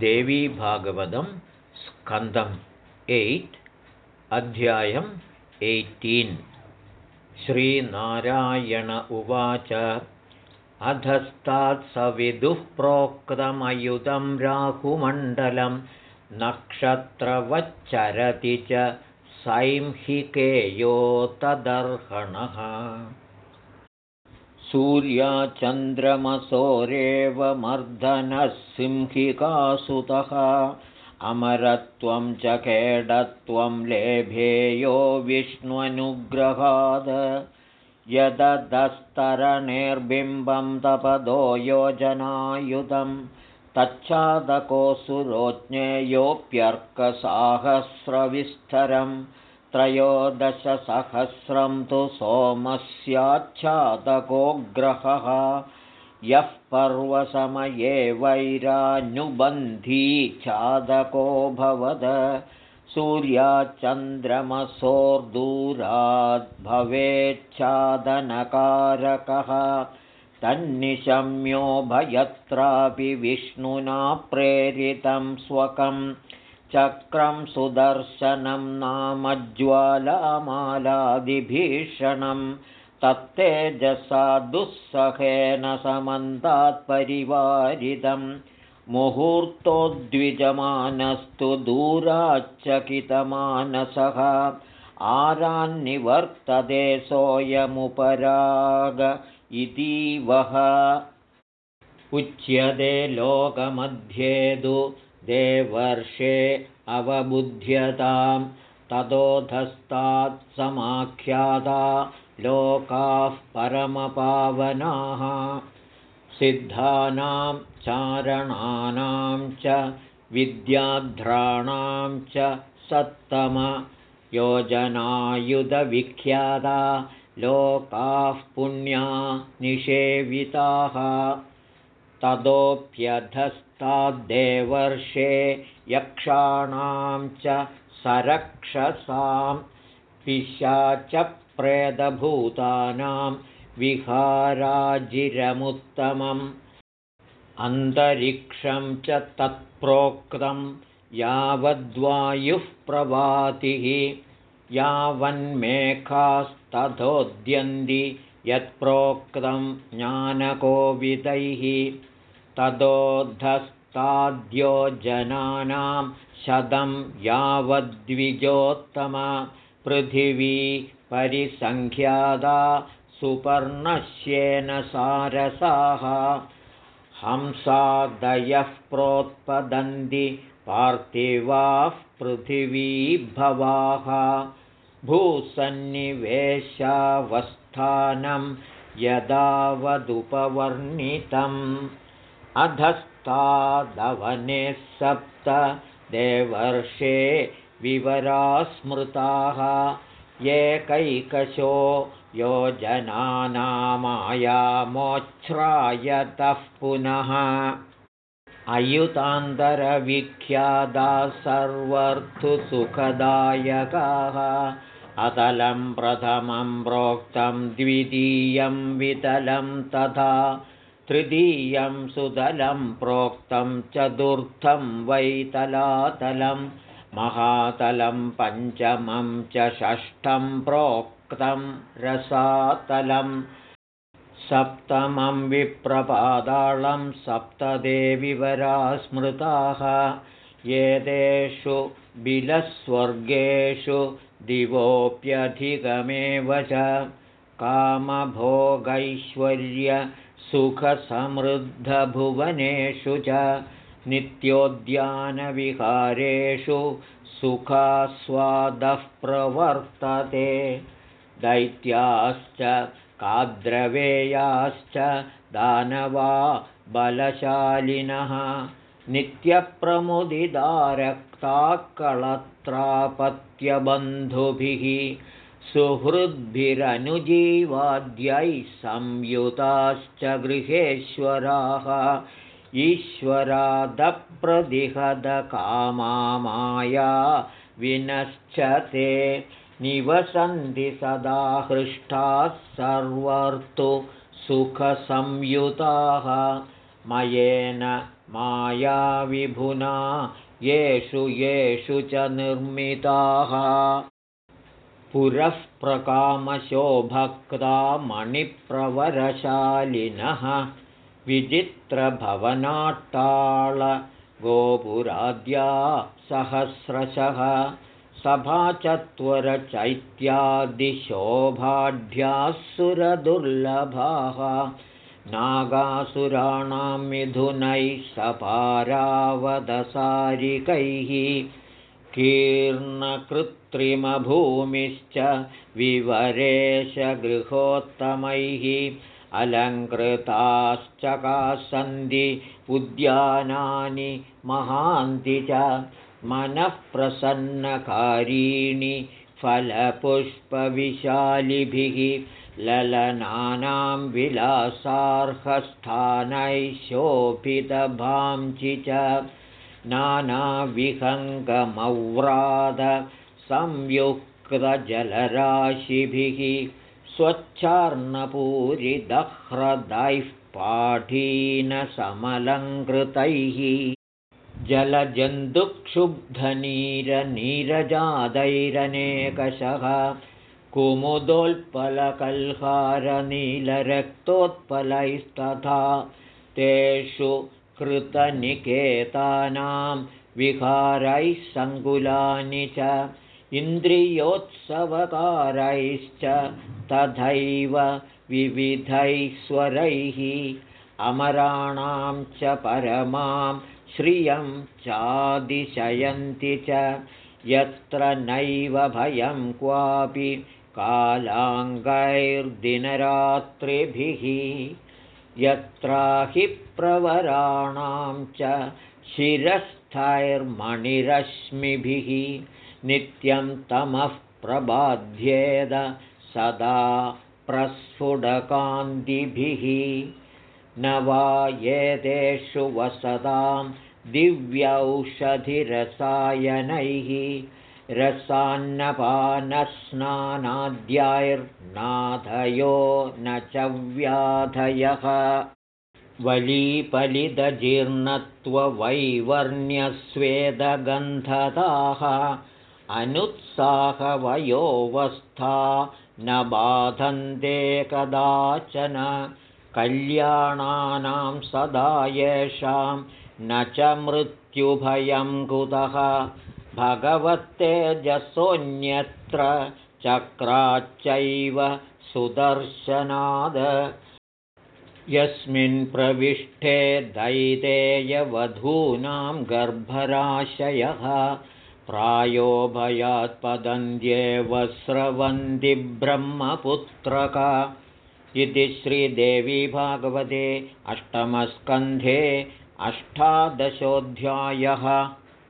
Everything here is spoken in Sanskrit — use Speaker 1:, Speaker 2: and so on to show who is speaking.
Speaker 1: देवीभागवतं स्कन्दम् एय्ट् अध्यायम् एय्टीन्। श्रीनारायण उवाच अधस्तात्सविदुः प्रोक्तमयुधं राहुमण्डलं नक्षत्रवच्चरति च सैंहिकेयो तदर्हणः सूर्याचन्द्रमसोरेव मर्दनः सिंहिकासुतः अमरत्वं च खेडत्वं लेभेयो विष्ण्वनुग्रहाद यदस्तरणेर्बिम्बं तपदो योजनायुधं। तच्छादकोऽसुरोज्ञेयोऽप्यर्कसाहस्रविस्तरम् त्रयोदशसहस्रं तु सोमस्याच्छादको ग्रहः यः पर्वसमये वैरानुबन्धी छादकोऽभवद सूर्याच्चन्द्रमसोर्दूराद्भवेच्छादनकारकः तन्निशम्योभयत्रापि विष्णुना प्रेरितं स्वकम् चक्रं सुदर्शनं नाम ज्वालामालादिभीषणं तत्तेजसा दुःसहेन समन्तात्परिवारिदं मुहूर्तोद्विजमानस्तु दूराच्चकितमानसः। आरान्निवर्तते सोऽयमुपराग इतीवः। उच्यते लोकमध्येदु देवर्षे अवबुध्यतां ततोधस्तात् समाख्याता लोकाः परमपावनाः। सिद्धानां चारणानां च विद्याध्राणां च सत्तमयोजनायुधविख्याता लोकाः पुण्या निषेविताः ततोऽप्यधस्ताद्देवर्षे यक्षाणां च सरक्षसां पिशाचप्रेदभूतानां विहाराजिरमुत्तमम् अन्तरिक्षं च तत्प्रोक्तं यावद्वायुः प्रभातिः यावन्मेघास्तथोद्यन्ति यत्प्रोक्तं ज्ञानकोविदैः ततोऽधस्ताद्यो जनानां शतं यावद्विजोत्तमा पृथिवी परिसङ्ख्यादा सुपर्णश्येन सारसाः। हंसादयः प्रोत्पदन्ति पार्थिवाः पृथिवीभवाः भूसन्निवेशावस्थानं यदावदुपवर्णितम् अधस्तादवने सप्त देवर्षे विवरास्मृताः एकैकशो योजनानामायामोच्छ्रायतः पुनः अयुतान्तरविख्यादा सर्वर्थुसुखदायकाः अतलं प्रथमं प्रोक्तं द्वितीयं वितलं तथा तृतीयं सुतलं प्रोक्तं चतुर्थं वैतलातलं महातलं पञ्चमं च षष्ठं प्रोक्तं रसातलं सप्तमं विप्रपादालं सप्तदेविवरा स्मृताः एतेषु बिलस्वर्गेषु दिवोऽप्यधिकमेव च कामभोगैश्वर्यसुखसमृद्धभुवनेषु च नित्योद्यानविहारेषु सुखास्वादः प्रवर्तते। दैत्याश्च काद्रवेयाश्च दानवा बलशालिनः नित्यप्रमुदिदारक्ताकळत्रापत्यबन्धुभिः सुहृद्भिरनुजीवाद्यैः संयुताश्च गृहेश्वराः ईश्वरादप्रदिहदकामाया विनश्च ते निवसन्ति सदा हृष्टाः सर्वर्तु सुखसंयुताः। मयेन मायाविभुना येषु येषु च निर्मिताः। पुरः प्रकामशो भक्ता मणिप्रवरशालिनः। विचित्रभवनाट्टाळगोपुराद्या सहस्रशः सभाचत्वरचैत्यादिशोभाढ्याः सुरदुर्लभाः नागासुराणां मिथुनैः सपारावदसारिकैः कीर्णकृत्रिमभूमिश्च विवरेशगृहोत्तमैः अलङ्कृताश्चकासन्धि उद्यानानि महान्ति च मनःप्रसन्नकारीणि फलपुष्पविशालिभिः ललनानां विलासार्हस्थानैः शोभितभांचि च नानाविहङ्गमव्रादसंयुक्तजलराशिभिः स्वच्छार्णपूरिदह्रदैः पाठीनसमलङ्कृतैः जलजन्तुक्षुब्धनीरनीरजादैरनेकशः कुमुदोल्पलकल्हारनीलरक्तोत्पलैस्तथा तेषु कृतनिकेतानां विहारैः सङ्कुलानि च इन्द्रियोत्सवकारैश्च तथैव विविधैः अमराणां च परमां श्रियं चादिशयन्ति च यत्र नैव भयं क्वापि कालाङ्गैर्दिनरात्रिभिः यत्राहि प्रवराणां च शिरस्थैर्मणिरश्मिभिः नित्यं तमः प्रबाध्येद सदा प्रस्फुटकान्तिभिः। न वा एतेषु वसतां दिव्यौषधिरसायनैः रसान्नपानस्नानाद्याैर्नाथयो न च व्याधयः। वलीपलितजीर्णत्ववैवर्ण्यस्वेदगन्धताः अनुत्साहवयोवस्था न बाधन्ते कदाचन। कल्याणानां सदा येषां न च मृत्युभयं कुतः? भगवत्तेजसोऽन्यत्र चक्राच्चैव सुदर्शनाद। यस्मिन् प्रविष्टे दैतेयवधूनां गर्भराशयः। प्रायो भयात्पदन्त्येव स्रवन्ति ब्रह्मपुत्रक। इति श्रीदेवी भागवते अष्टमस्कन्धे अष्टादशोऽध्यायः